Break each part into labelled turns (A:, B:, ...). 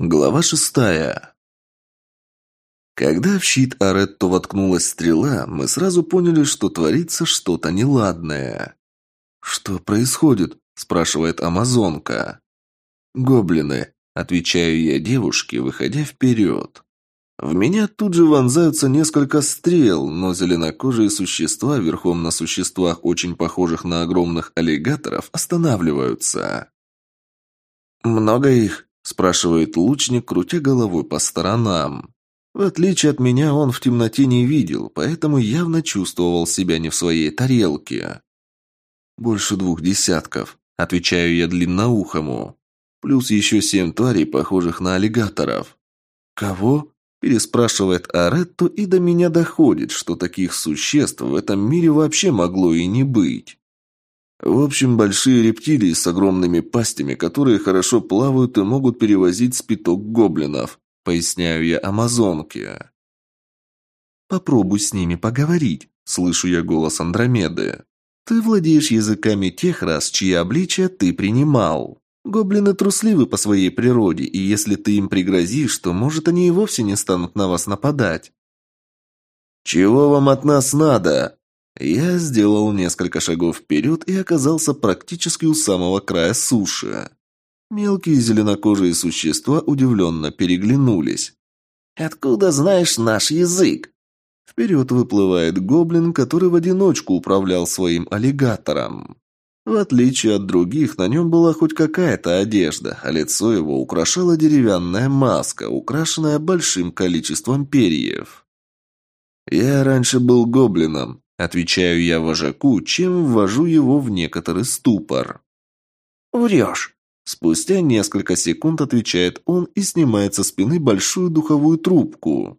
A: Глава шестая. Когда в щит Аретто воткнулась стрела, мы сразу поняли, что творится что-то неладное. «Что происходит?» – спрашивает амазонка. «Гоблины», – отвечаю я девушке, выходя вперед. В меня тут же вонзаются несколько стрел, но зеленокожие существа, верхом на существах, очень похожих на огромных аллигаторов, останавливаются. «Много их?» Спрашивает лучник, крутя головой по сторонам. В отличие от меня, он в темноте не видел, поэтому явно чувствовал себя не в своей тарелке. «Больше двух десятков», — отвечаю я длинноухому. «Плюс еще семь тварей, похожих на аллигаторов». «Кого?» – переспрашивает Аретто, и до меня доходит, что таких существ в этом мире вообще могло и не быть. В общем, большие рептилии с огромными пастями, которые хорошо плавают и могут перевозить спиток гоблинов, поясняю я амазонке. Попробуй с ними поговорить, слышу я голос Андромеды. Ты владеешь языками тех рас, чьи обличия ты принимал. Гоблины трусливы по своей природе, и если ты им пригрозишь, то, может, они и вовсе не станут на вас нападать. «Чего вам от нас надо?» Я сделал несколько шагов вперед и оказался практически у самого края суши. Мелкие зеленокожие существа удивленно переглянулись. «Откуда знаешь наш язык?» Вперед выплывает гоблин, который в одиночку управлял своим аллигатором. В отличие от других, на нем была хоть какая-то одежда, а лицо его украшала деревянная маска, украшенная большим количеством перьев. «Я раньше был гоблином», Отвечаю я вожаку, чем ввожу его в некоторый ступор. «Врешь!» Спустя несколько секунд отвечает он и снимает со спины большую духовую трубку.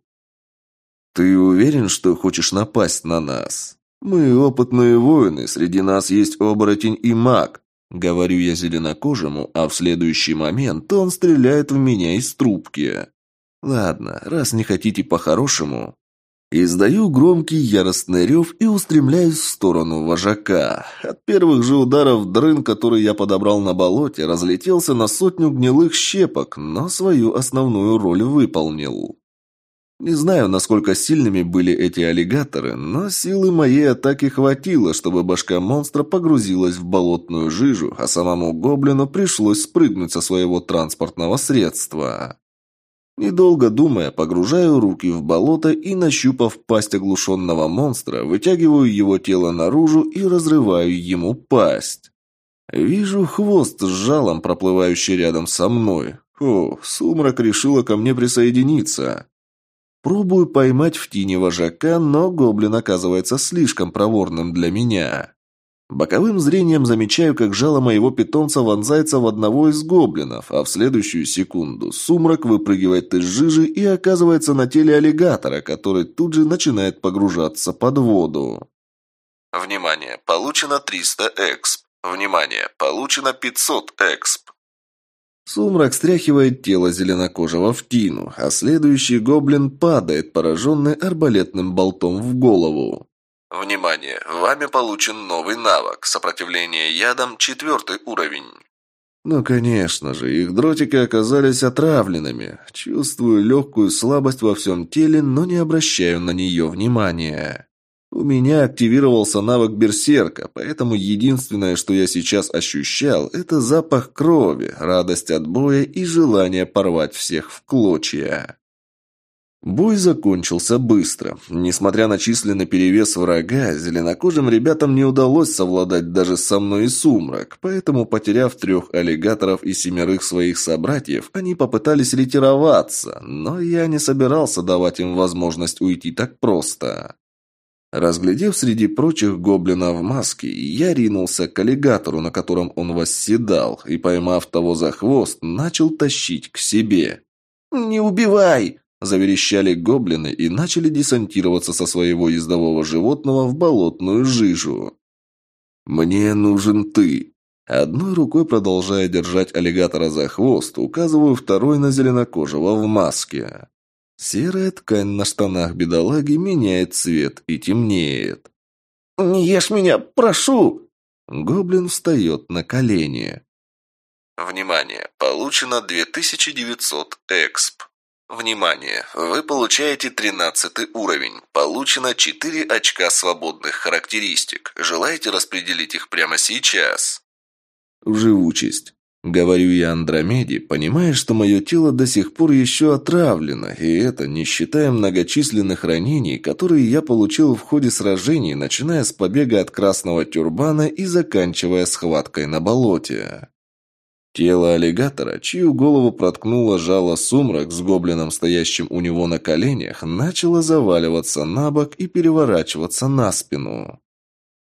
A: «Ты уверен, что хочешь напасть на нас? Мы опытные воины, среди нас есть оборотень и маг», говорю я зеленокожему, а в следующий момент он стреляет в меня из трубки. «Ладно, раз не хотите по-хорошему, Издаю громкий яростный рев и устремляюсь в сторону вожака. От первых же ударов дрын, который я подобрал на болоте, разлетелся на сотню гнилых щепок, но свою основную роль выполнил. Не знаю, насколько сильными были эти аллигаторы, но силы моей атаки хватило, чтобы башка монстра погрузилась в болотную жижу, а самому гоблину пришлось спрыгнуть со своего транспортного средства. Недолго думая, погружаю руки в болото и, нащупав пасть оглушенного монстра, вытягиваю его тело наружу и разрываю ему пасть. Вижу хвост с жалом, проплывающий рядом со мной. О, сумрак решила ко мне присоединиться. Пробую поймать в тени вожака, но гоблин оказывается слишком проворным для меня. Боковым зрением замечаю, как жало моего питомца вонзается в одного из гоблинов, а в следующую секунду сумрак выпрыгивает из жижи и оказывается на теле аллигатора, который тут же начинает погружаться под воду. Внимание! Получено 300 эксп. Внимание! Получено 500 эксп. Сумрак стряхивает тело зеленокожего в тину, а следующий гоблин падает, пораженный арбалетным болтом в голову. Внимание! Вами получен новый навык. Сопротивление ядам четвертый уровень. Ну, конечно же, их дротики оказались отравленными. Чувствую легкую слабость во всем теле, но не обращаю на нее внимания. У меня активировался навык берсерка, поэтому единственное, что я сейчас ощущал, это запах крови, радость от боя и желание порвать всех в клочья. Бой закончился быстро. Несмотря на численный перевес врага, зеленокожим ребятам не удалось совладать даже со мной и Сумрак, поэтому, потеряв трех аллигаторов и семерых своих собратьев, они попытались ретироваться, но я не собирался давать им возможность уйти так просто. Разглядев среди прочих гоблина в маске, я ринулся к аллигатору, на котором он восседал, и, поймав того за хвост, начал тащить к себе. «Не убивай!» Заверещали гоблины и начали десантироваться со своего ездового животного в болотную жижу. «Мне нужен ты!» Одной рукой, продолжая держать аллигатора за хвост, указываю второй на зеленокожего в маске. Серая ткань на штанах бедолаги меняет цвет и темнеет. «Не ешь меня, прошу!» Гоблин встает на колени. Внимание! Получено 2900 эксп. Внимание! Вы получаете 13 уровень. Получено 4 очка свободных характеристик. Желаете распределить их прямо сейчас? Живучесть. Говорю я Андромеде, понимая, что мое тело до сих пор еще отравлено, и это не считая многочисленных ранений, которые я получил в ходе сражений, начиная с побега от Красного Тюрбана и заканчивая схваткой на болоте. Тело аллигатора, чью голову проткнуло жало сумрак с гоблином, стоящим у него на коленях, начало заваливаться на бок и переворачиваться на спину.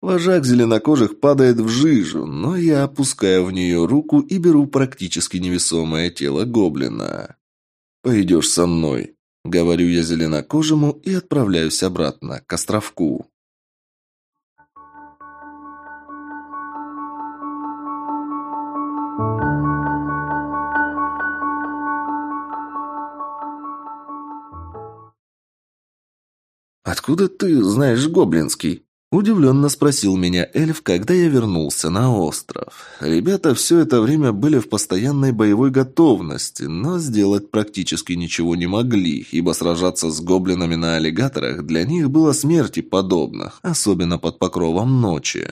A: Вожак зеленокожих падает в жижу, но я опускаю в нее руку и беру практически невесомое тело гоблина. «Пойдешь со мной», — говорю я зеленокожему и отправляюсь обратно к островку. «Откуда ты знаешь гоблинский?» Удивленно спросил меня эльф, когда я вернулся на остров. Ребята все это время были в постоянной боевой готовности, но сделать практически ничего не могли, ибо сражаться с гоблинами на аллигаторах для них было смерти подобно, особенно под покровом ночи.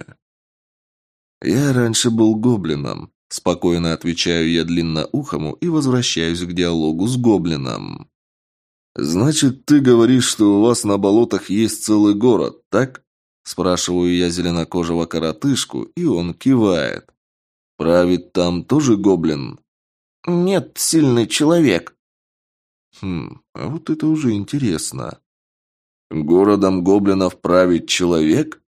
A: «Я раньше был гоблином», – спокойно отвечаю я длинноухому и возвращаюсь к диалогу с гоблином. «Значит, ты говоришь, что у вас на болотах есть целый город, так?» Спрашиваю я зеленокожего коротышку, и он кивает. «Правит там тоже гоблин?»
B: «Нет, сильный человек».
A: «Хм, а вот это уже интересно. Городом гоблинов правит человек?»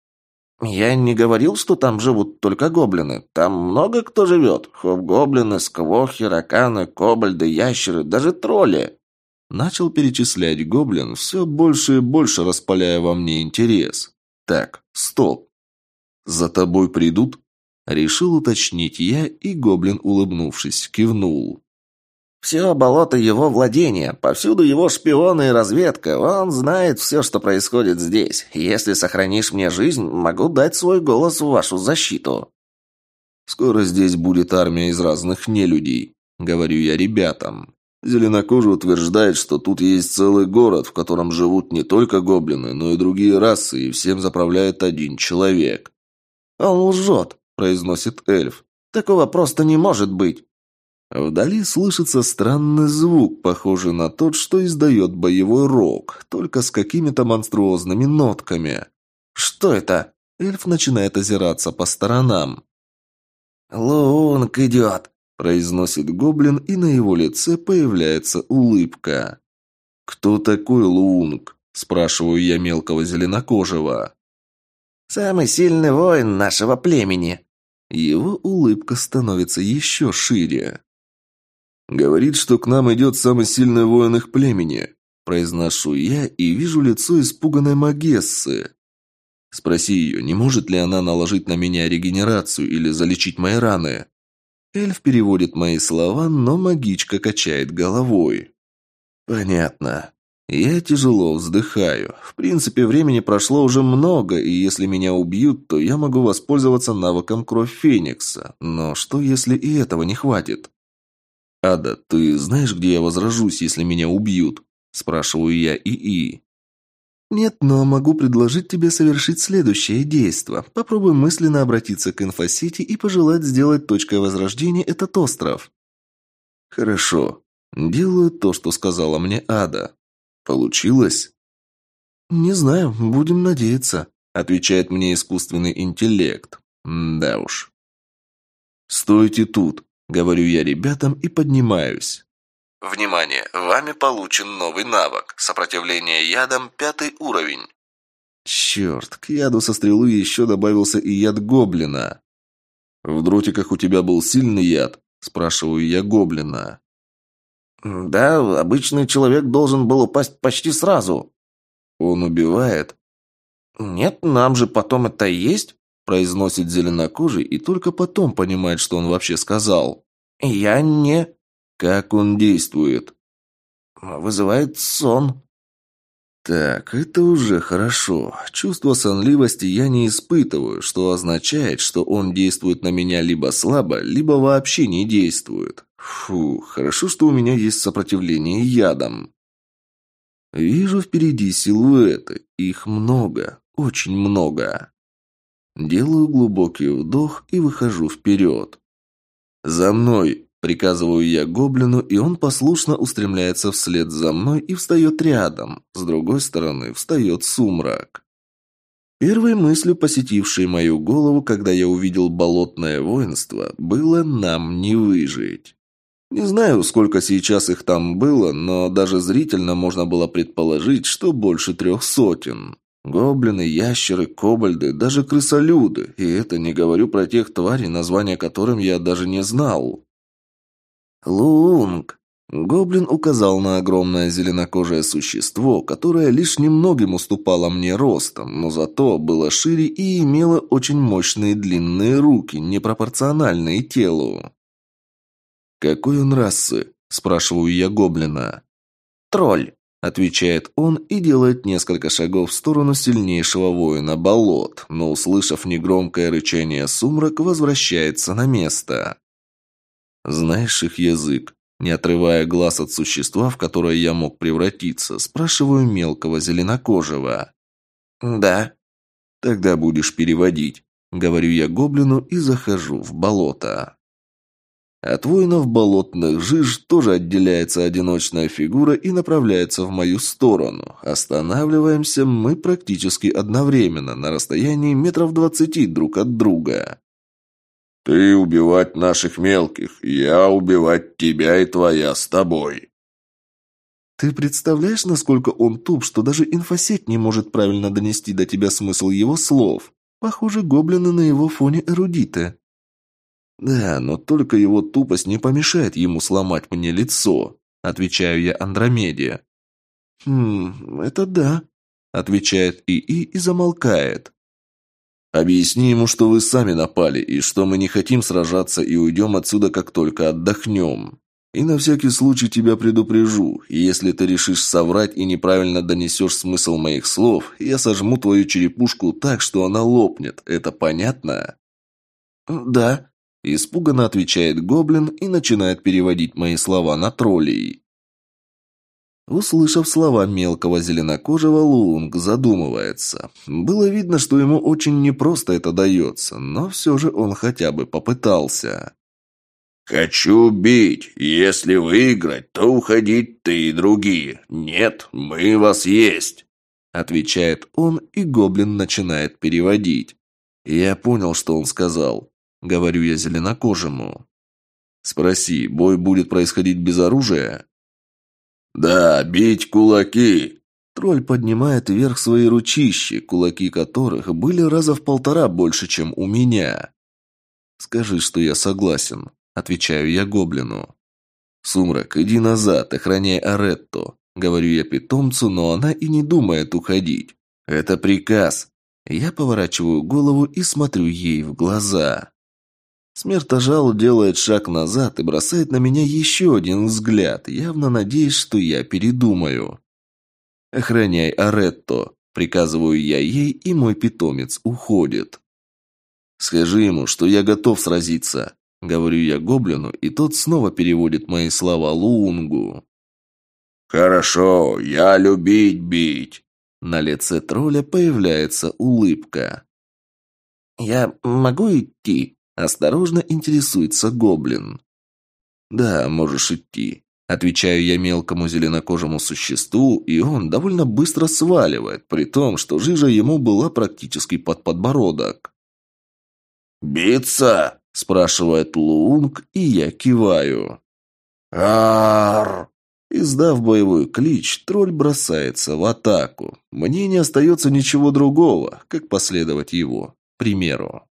B: «Я не говорил, что там живут только гоблины. Там много кто живет. Хоб-гоблины, сквохи, раканы, кобальды, ящеры, даже тролли».
A: Начал перечислять гоблин, все больше и больше распаляя во мне интерес. Так, стоп. За тобой придут? Решил уточнить я, и гоблин, улыбнувшись, кивнул.
B: «Все болото его владения, повсюду его шпионы и разведка. Он знает все, что происходит здесь. Если сохранишь мне жизнь, могу дать свой голос в вашу защиту».
A: «Скоро здесь будет армия из разных нелюдей», — говорю я ребятам. Зеленокожий утверждает, что тут есть целый город, в котором живут не только гоблины, но и другие расы, и всем заправляет один человек.
B: «Он лжет», – произносит эльф. «Такого просто не может быть».
A: Вдали слышится странный звук, похожий на тот, что издает боевой рог, только с какими-то монструозными нотками.
B: «Что это?»
A: Эльф начинает озираться по сторонам.
B: «Лунг идет!»
A: Произносит гоблин, и на его лице появляется улыбка. «Кто такой Лунг?» – спрашиваю я мелкого зеленокожего.
B: «Самый сильный воин нашего племени».
A: Его улыбка становится еще шире. «Говорит, что к нам идет самый сильный воин их племени», – произношу я и вижу лицо испуганной Магессы. Спроси ее, не может ли она наложить на меня регенерацию или залечить мои раны. Эльф переводит мои слова, но магичка качает головой. Понятно. Я тяжело вздыхаю. В принципе, времени прошло уже много, и если меня убьют, то я могу воспользоваться навыком Кровь Феникса. Но что, если и этого не хватит? «Ада, ты знаешь, где я возражусь, если меня убьют?» Спрашиваю я ИИ. «Нет, но могу предложить тебе совершить следующее действие. Попробуй мысленно обратиться к инфосети и пожелать сделать точкой возрождения этот остров». «Хорошо. Делаю то, что сказала мне Ада. Получилось?» «Не знаю, будем надеяться», — отвечает мне искусственный интеллект. «Да уж». «Стойте тут», — говорю я ребятам и поднимаюсь. Внимание! Вами получен новый навык. Сопротивление ядам пятый уровень. Черт, к яду со стрелы еще добавился и яд гоблина. В дротиках у тебя был сильный яд? Спрашиваю я гоблина.
B: Да, обычный человек должен был упасть почти сразу.
A: Он убивает?
B: Нет, нам же потом это есть,
A: произносит зеленокожий и только потом понимает, что он вообще сказал.
B: Я не...
A: Как он действует?
B: Вызывает сон.
A: Так, это уже хорошо. Чувство сонливости я не испытываю, что означает, что он действует на меня либо слабо, либо вообще не действует. Фу, хорошо, что у меня есть сопротивление ядам. Вижу впереди силуэты. Их много, очень много. Делаю глубокий вдох и выхожу вперед. «За мной!» – приказываю я гоблину, и он послушно устремляется вслед за мной и встает рядом. С другой стороны встает сумрак. Первой мыслью, посетившей мою голову, когда я увидел болотное воинство, было «нам не выжить». Не знаю, сколько сейчас их там было, но даже зрительно можно было предположить, что больше трех сотен. Гоблины, ящеры, кобальды, даже крысолюды. И это не говорю про тех тварей, названия которым я даже не знал. Лунг. Гоблин указал на огромное зеленокожее существо, которое лишь немногим уступало мне ростом, но зато было шире и имело очень мощные длинные руки, непропорциональные телу. «Какой он расы?» – спрашиваю я гоблина.
B: «Тролль»,
A: Отвечает он и делает несколько шагов в сторону сильнейшего воина болот, но, услышав негромкое рычание сумрак, возвращается на место. «Знаешь их язык?» Не отрывая глаз от существа, в которое я мог превратиться, спрашиваю мелкого зеленокожего.
B: «Да».
A: «Тогда будешь переводить», — говорю я гоблину и захожу в болото. От воинов болотных жиж тоже отделяется одиночная фигура и направляется в мою сторону. Останавливаемся мы практически одновременно, на расстоянии метров двадцати друг от друга.
C: «Ты убивать наших мелких, я убивать тебя и твоя с тобой».
A: Ты представляешь, насколько он туп, что даже инфосеть не может правильно донести до тебя смысл его слов? Похоже, гоблины на его фоне эрудиты. «Да, но только его тупость не помешает ему сломать мне лицо», — отвечаю я Андромеде. «Хм, это да», — отвечает ИИ и замолкает. «Объясни ему, что вы сами напали, и что мы не хотим сражаться и уйдем отсюда, как только отдохнем. И на всякий случай тебя предупрежу, если ты решишь соврать и неправильно донесешь смысл моих слов, я сожму твою черепушку так, что она лопнет. Это понятно?»
B: «Да»,
A: Испуганно отвечает гоблин и начинает переводить мои слова на троллей. Услышав слова мелкого зеленокожего, Лунг задумывается. Было видно, что ему очень непросто это дается, но все же он хотя бы попытался.
C: «Хочу бить. Если выиграть, то уходить ты и другие. Нет, мы вас есть», — отвечает
A: он, и гоблин начинает переводить. Я понял, что он сказал. — говорю я зеленокожему. «Спроси, бой будет происходить без оружия?»
C: «Да, бить кулаки!»
A: Тролль поднимает вверх свои ручищи, кулаки которых были раза в полтора больше, чем у меня. «Скажи, что я согласен», — отвечаю я гоблину. «Сумрак, иди назад, охраняй Аретто», — говорю я питомцу, но она и не думает уходить. «Это приказ». Я поворачиваю голову и смотрю ей в глаза. Смертожал делает шаг назад и бросает на меня еще один взгляд, явно надеясь, что я передумаю. «Охраняй Аретто», — приказываю я ей, и мой питомец уходит. «Скажи ему, что я готов сразиться», — говорю я гоблину, и тот снова переводит мои слова Лунгу.
C: «Хорошо, я любить бить».
A: На лице тролля появляется улыбка.
B: «Я могу идти?»
A: Осторожно интересуется гоблин. «Да, можешь идти», – отвечаю я мелкому зеленокожему существу, и он довольно быстро сваливает, при том, что жижа ему была практически под подбородок.
C: «Биться?»
A: – спрашивает Лунг, и я киваю.
C: «Ар!»
A: Издав боевой клич, тролль бросается в атаку. Мне не остается ничего другого, как последовать его примеру.